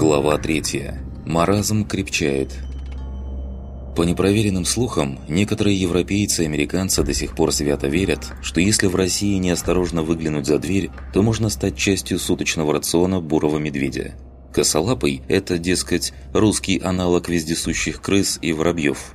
Глава 3. Маразм крепчает. По непроверенным слухам, некоторые европейцы и американцы до сих пор свято верят, что если в России неосторожно выглянуть за дверь, то можно стать частью суточного рациона бурого медведя. Косолапый – это, дескать, русский аналог вездесущих крыс и воробьев.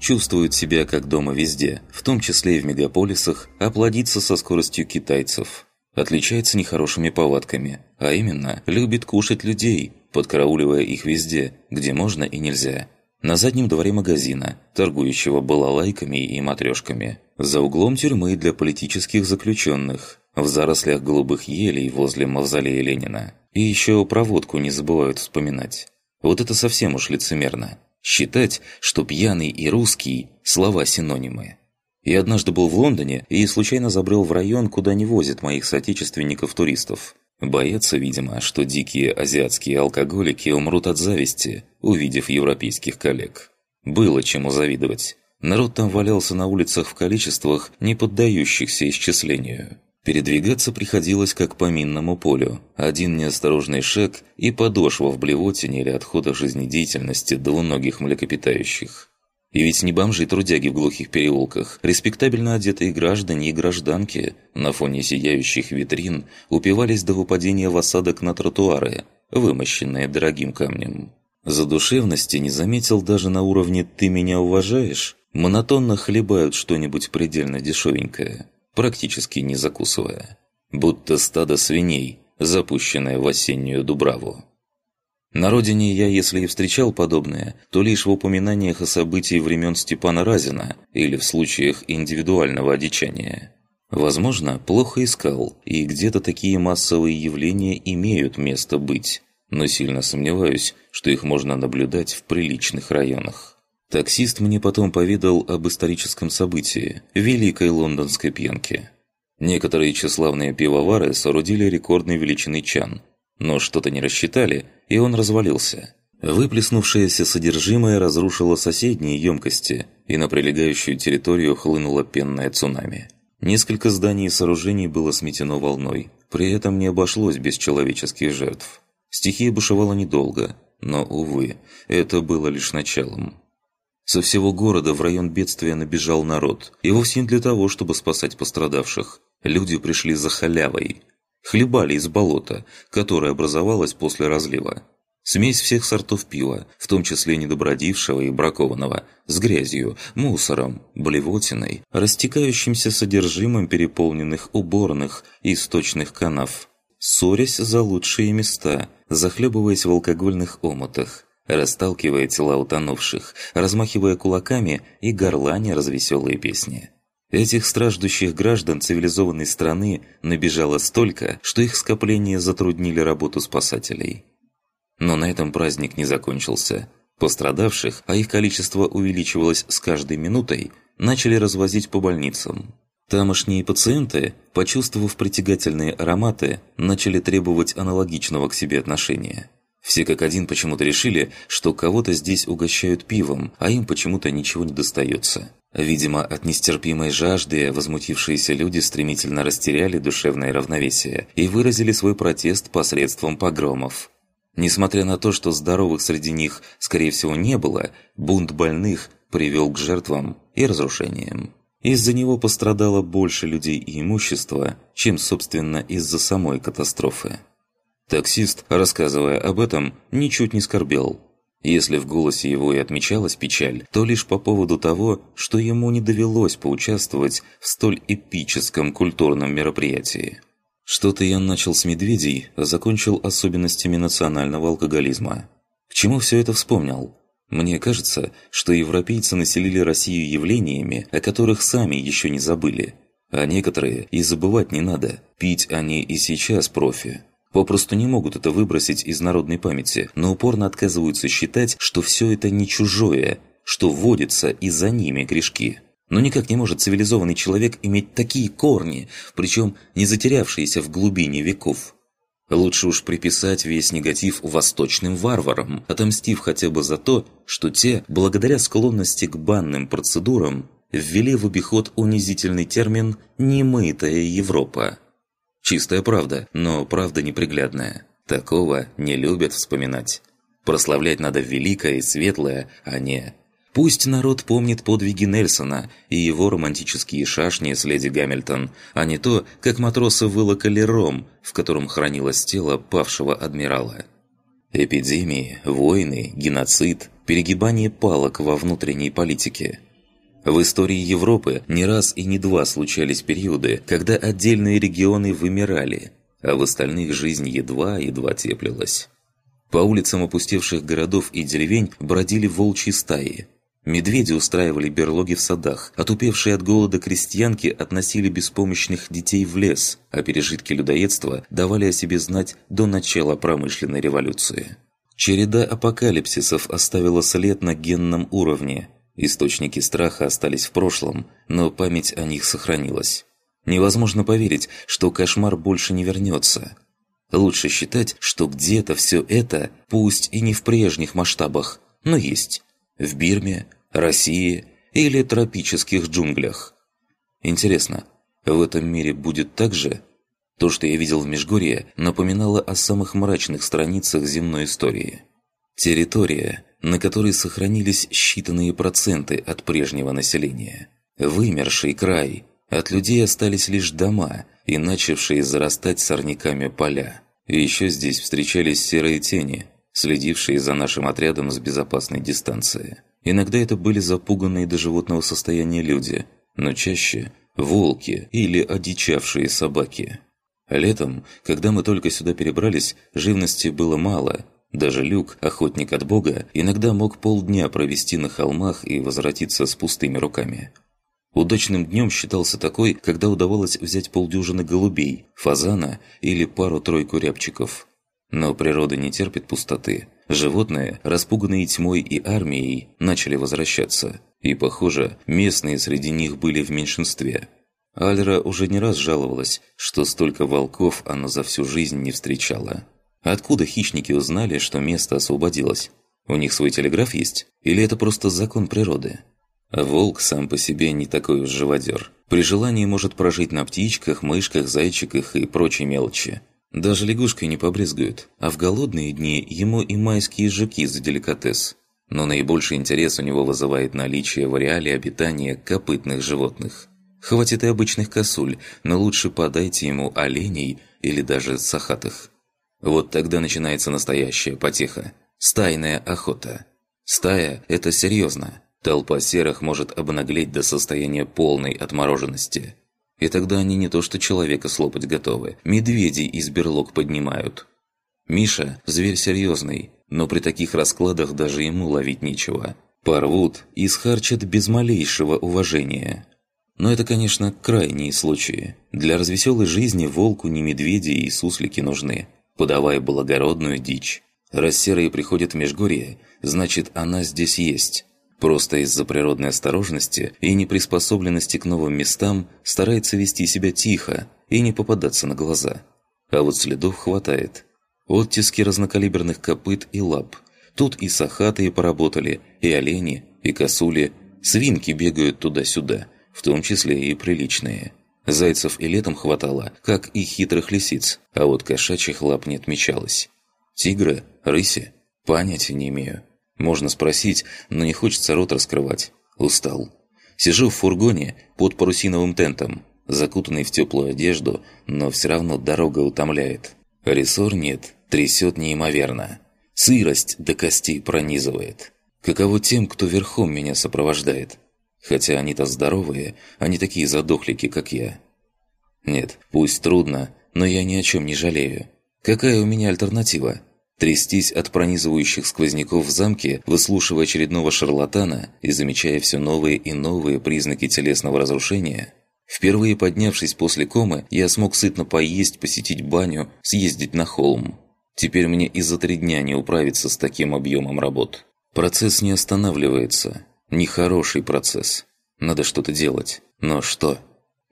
Чувствует себя как дома везде, в том числе и в мегаполисах, а плодится со скоростью китайцев. Отличается нехорошими повадками, а именно, любит кушать людей – подкарауливая их везде, где можно и нельзя. На заднем дворе магазина, торгующего балалайками и матрешками. За углом тюрьмы для политических заключенных. В зарослях голубых елей возле мавзолея Ленина. И еще проводку не забывают вспоминать. Вот это совсем уж лицемерно. Считать, что пьяный и русский – слова-синонимы. Я однажды был в Лондоне и случайно забрел в район, куда не возят моих соотечественников-туристов. Боятся, видимо, что дикие азиатские алкоголики умрут от зависти, увидев европейских коллег. Было чему завидовать. Народ там валялся на улицах в количествах, не поддающихся исчислению. Передвигаться приходилось как по минному полю. Один неосторожный шаг и подошва в блевотине или отходах жизнедеятельности двуногих млекопитающих. И ведь не бомжи-трудяги в глухих переулках, респектабельно одетые граждане и гражданки на фоне сияющих витрин упивались до выпадения в осадок на тротуары, вымощенные дорогим камнем. Задушевности не заметил даже на уровне «ты меня уважаешь?» Монотонно хлебают что-нибудь предельно дешевенькое, практически не закусывая. Будто стадо свиней, запущенное в осеннюю дубраву. На родине я, если и встречал подобное, то лишь в упоминаниях о событии времен Степана Разина или в случаях индивидуального одичания. Возможно, плохо искал, и где-то такие массовые явления имеют место быть, но сильно сомневаюсь, что их можно наблюдать в приличных районах. Таксист мне потом поведал об историческом событии – Великой Лондонской пьянке. Некоторые тщеславные пивовары соорудили рекордной величины чан – но что-то не рассчитали, и он развалился. Выплеснувшееся содержимое разрушило соседние емкости, и на прилегающую территорию хлынуло пенное цунами. Несколько зданий и сооружений было сметено волной, при этом не обошлось без человеческих жертв. Стихия бушевала недолго, но, увы, это было лишь началом. Со всего города в район бедствия набежал народ, и вовсе не для того, чтобы спасать пострадавших. Люди пришли за халявой, хлебали из болота, которое образовалось после разлива. Смесь всех сортов пива, в том числе недобродившего и бракованного, с грязью, мусором, блевотиной, растекающимся содержимым переполненных уборных и сточных канав. Ссорясь за лучшие места, захлебываясь в алкогольных омутах, расталкивая тела утонувших, размахивая кулаками и горланя развеселые песни. Этих страждущих граждан цивилизованной страны набежало столько, что их скопление затруднили работу спасателей. Но на этом праздник не закончился. Пострадавших, а их количество увеличивалось с каждой минутой, начали развозить по больницам. Тамошние пациенты, почувствовав притягательные ароматы, начали требовать аналогичного к себе отношения. Все как один почему-то решили, что кого-то здесь угощают пивом, а им почему-то ничего не достается. Видимо, от нестерпимой жажды возмутившиеся люди стремительно растеряли душевное равновесие и выразили свой протест посредством погромов. Несмотря на то, что здоровых среди них, скорее всего, не было, бунт больных привел к жертвам и разрушениям. Из-за него пострадало больше людей и имущества, чем, собственно, из-за самой катастрофы. Таксист, рассказывая об этом, ничуть не скорбел. Если в голосе его и отмечалась печаль, то лишь по поводу того, что ему не довелось поучаствовать в столь эпическом культурном мероприятии. Что-то я начал с медведей, а закончил особенностями национального алкоголизма. К чему все это вспомнил? Мне кажется, что европейцы населили Россию явлениями, о которых сами еще не забыли. А некоторые и забывать не надо, пить они и сейчас профи. Попросту не могут это выбросить из народной памяти, но упорно отказываются считать, что все это не чужое, что вводится и за ними грешки. Но никак не может цивилизованный человек иметь такие корни, причем не затерявшиеся в глубине веков. Лучше уж приписать весь негатив восточным варварам, отомстив хотя бы за то, что те, благодаря склонности к банным процедурам, ввели в обиход унизительный термин «немытая Европа». Чистая правда, но правда неприглядная. Такого не любят вспоминать. Прославлять надо великое и светлое, а не... Пусть народ помнит подвиги Нельсона и его романтические шашни с леди Гамильтон, а не то, как матросы вылокали ром, в котором хранилось тело павшего адмирала. Эпидемии, войны, геноцид, перегибание палок во внутренней политике. В истории Европы не раз и не два случались периоды, когда отдельные регионы вымирали, а в остальных жизнь едва-едва теплилась. По улицам опустевших городов и деревень бродили волчьи стаи. Медведи устраивали берлоги в садах, отупевшие от голода крестьянки относили беспомощных детей в лес, а пережитки людоедства давали о себе знать до начала промышленной революции. Череда апокалипсисов оставила след на генном уровне. Источники страха остались в прошлом, но память о них сохранилась. Невозможно поверить, что кошмар больше не вернется. Лучше считать, что где-то все это, пусть и не в прежних масштабах, но есть. В Бирме, России или тропических джунглях. Интересно, в этом мире будет так же? То, что я видел в Межгорье, напоминало о самых мрачных страницах земной истории. Территория, на которой сохранились считанные проценты от прежнего населения. Вымерший край. От людей остались лишь дома и начавшие зарастать сорняками поля. И еще здесь встречались серые тени, следившие за нашим отрядом с безопасной дистанции. Иногда это были запуганные до животного состояния люди, но чаще – волки или одичавшие собаки. Летом, когда мы только сюда перебрались, живности было мало. Даже Люк, охотник от бога, иногда мог полдня провести на холмах и возвратиться с пустыми руками. Удачным днем считался такой, когда удавалось взять полдюжины голубей, фазана или пару-тройку рябчиков. Но природа не терпит пустоты. Животные, распуганные тьмой и армией, начали возвращаться. И, похоже, местные среди них были в меньшинстве. Альра уже не раз жаловалась, что столько волков она за всю жизнь не встречала. Откуда хищники узнали, что место освободилось? У них свой телеграф есть? Или это просто закон природы? волк сам по себе не такой уж живодер. При желании может прожить на птичках, мышках, зайчиках и прочей мелочи. Даже лягушкой не побрезгуют, а в голодные дни ему и майские жуки за деликатес. Но наибольший интерес у него вызывает наличие в ареале обитания копытных животных. Хватит и обычных косуль, но лучше подайте ему оленей или даже сахатых. Вот тогда начинается настоящая потеха. Стайная охота. Стая – это серьезно. Толпа серых может обнаглеть до состояния полной отмороженности. И тогда они не то что человека слопать готовы, медведей из берлог поднимают. Миша – зверь серьезный, но при таких раскладах даже ему ловить нечего. Порвут и схарчат без малейшего уважения. Но это, конечно, крайние случаи. Для развеселой жизни волку не медведи и суслики нужны. Подавай благородную дичь. Раз серые приходят в Межгорье, значит она здесь есть. Просто из-за природной осторожности и неприспособленности к новым местам старается вести себя тихо и не попадаться на глаза. А вот следов хватает. Оттиски разнокалиберных копыт и лап. Тут и сахатые поработали, и олени, и косули. Свинки бегают туда-сюда, в том числе и приличные. Зайцев и летом хватало, как и хитрых лисиц, а вот кошачьих лап не отмечалось. Тигры? Рыси? Понятия не имею. Можно спросить, но не хочется рот раскрывать. Устал. Сижу в фургоне под парусиновым тентом, закутанный в теплую одежду, но все равно дорога утомляет. Рессор нет, трясет неимоверно. Сырость до костей пронизывает. Каково тем, кто верхом меня сопровождает. Хотя они-то здоровые, они такие задохлики, как я. Нет, пусть трудно, но я ни о чем не жалею. Какая у меня альтернатива? Трястись от пронизывающих сквозняков в замке, выслушивая очередного шарлатана и замечая все новые и новые признаки телесного разрушения? Впервые поднявшись после комы, я смог сытно поесть, посетить баню, съездить на холм. Теперь мне и за три дня не управиться с таким объемом работ. Процесс не останавливается. Нехороший процесс. Надо что-то делать. Но что?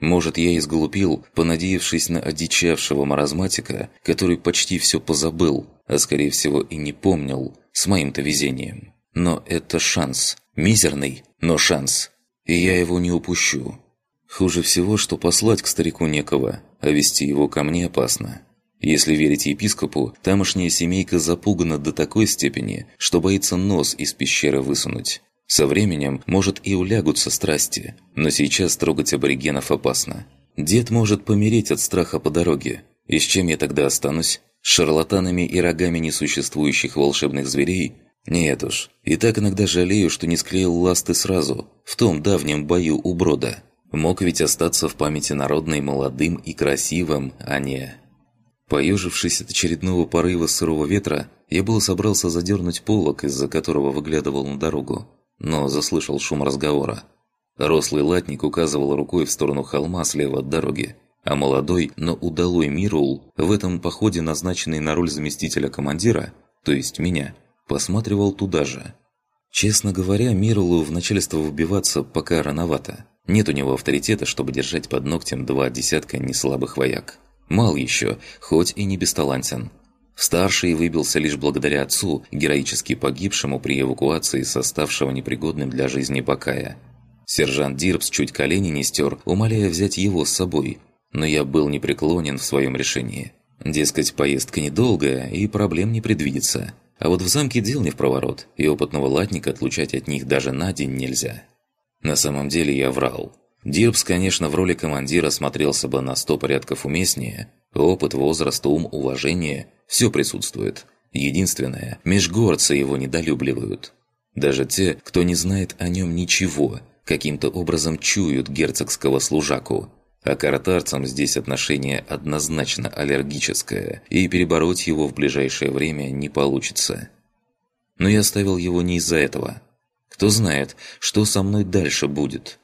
Может, я изглупил, понадеявшись на одичавшего маразматика, который почти все позабыл, а скорее всего и не помнил, с моим-то везением. Но это шанс. Мизерный, но шанс. И я его не упущу. Хуже всего, что послать к старику некого, а вести его ко мне опасно. Если верить епископу, тамошняя семейка запугана до такой степени, что боится нос из пещеры высунуть. Со временем, может, и улягутся страсти, но сейчас трогать аборигенов опасно. Дед может помереть от страха по дороге. И с чем я тогда останусь? С шарлатанами и рогами несуществующих волшебных зверей? Нет уж. И так иногда жалею, что не склеил ласты сразу, в том давнем бою у Брода. Мог ведь остаться в памяти народной молодым и красивым, а не... Поежившись от очередного порыва сырого ветра, я был собрался задернуть полок, из-за которого выглядывал на дорогу, но заслышал шум разговора. Рослый латник указывал рукой в сторону холма слева от дороги, а молодой, но удалой Мирул, в этом походе назначенный на роль заместителя командира, то есть меня, посматривал туда же. Честно говоря, Мирулу в начальство выбиваться пока рановато. Нет у него авторитета, чтобы держать под ногтем два десятка неслабых вояк. Мал еще, хоть и не бесталантен. Старший выбился лишь благодаря отцу, героически погибшему при эвакуации составшего непригодным для жизни Бакая. Сержант Дирбс чуть колени не стер, умоляя взять его с собой, но я был непреклонен в своем решении. Дескать, поездка недолгая и проблем не предвидится. А вот в замке дел не в проворот, и опытного латника отлучать от них даже на день нельзя. На самом деле я врал. Дирбс, конечно, в роли командира смотрелся бы на сто порядков уместнее. Опыт, возраст, ум, уважение – все присутствует. Единственное, межгорцы его недолюбливают. Даже те, кто не знает о нем ничего, каким-то образом чуют герцогского служаку. А к здесь отношение однозначно аллергическое, и перебороть его в ближайшее время не получится. Но я оставил его не из-за этого. Кто знает, что со мной дальше будет.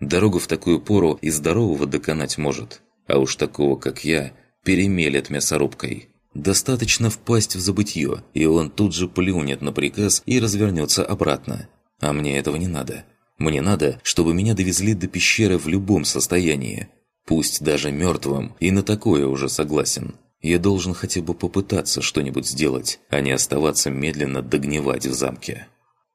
Дорогу в такую пору и здорового доконать может, а уж такого, как я, перемелет мясорубкой. Достаточно впасть в забытье, и он тут же плюнет на приказ и развернется обратно. А мне этого не надо. Мне надо, чтобы меня довезли до пещеры в любом состоянии. Пусть даже мертвым, и на такое уже согласен. Я должен хотя бы попытаться что-нибудь сделать, а не оставаться медленно догнивать в замке.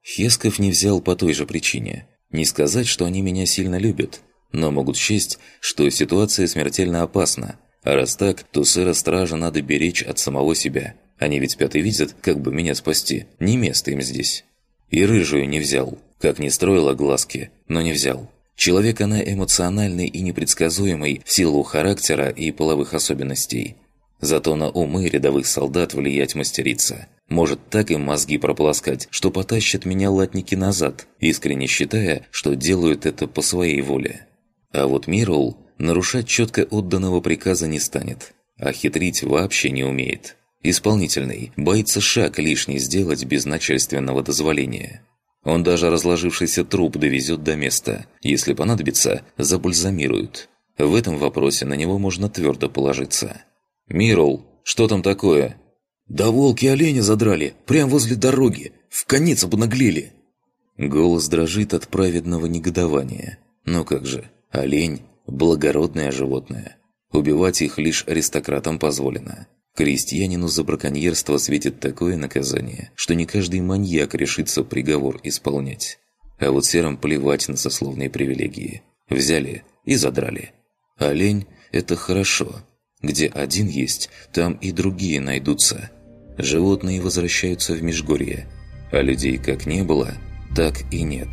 Хесков не взял по той же причине. Не сказать, что они меня сильно любят, но могут счесть, что ситуация смертельно опасна. А раз так, то сэра Стража надо беречь от самого себя. Они ведь пятый видят, как бы меня спасти. Не место им здесь. И рыжую не взял. Как не строила глазки, но не взял. Человек она эмоциональный и непредсказуемый в силу характера и половых особенностей. Зато на умы рядовых солдат влиять мастерица. Может так им мозги прополоскать, что потащат меня латники назад, искренне считая, что делают это по своей воле. А вот Мирул нарушать четко отданного приказа не станет, а хитрить вообще не умеет. Исполнительный боится шаг лишний сделать без начальственного дозволения. Он даже разложившийся труп довезет до места. Если понадобится, забульзамируют. В этом вопросе на него можно твердо положиться. «Мирул, что там такое?» «Да волки оленя задрали, прямо возле дороги, в конец обнаглели!» Голос дрожит от праведного негодования. Но как же, олень – благородное животное. Убивать их лишь аристократам позволено. Крестьянину за браконьерство светит такое наказание, что не каждый маньяк решится приговор исполнять. А вот серым плевать на сословные привилегии. Взяли и задрали. Олень – это хорошо – где один есть, там и другие найдутся. Животные возвращаются в Межгорье, а людей как не было, так и нет».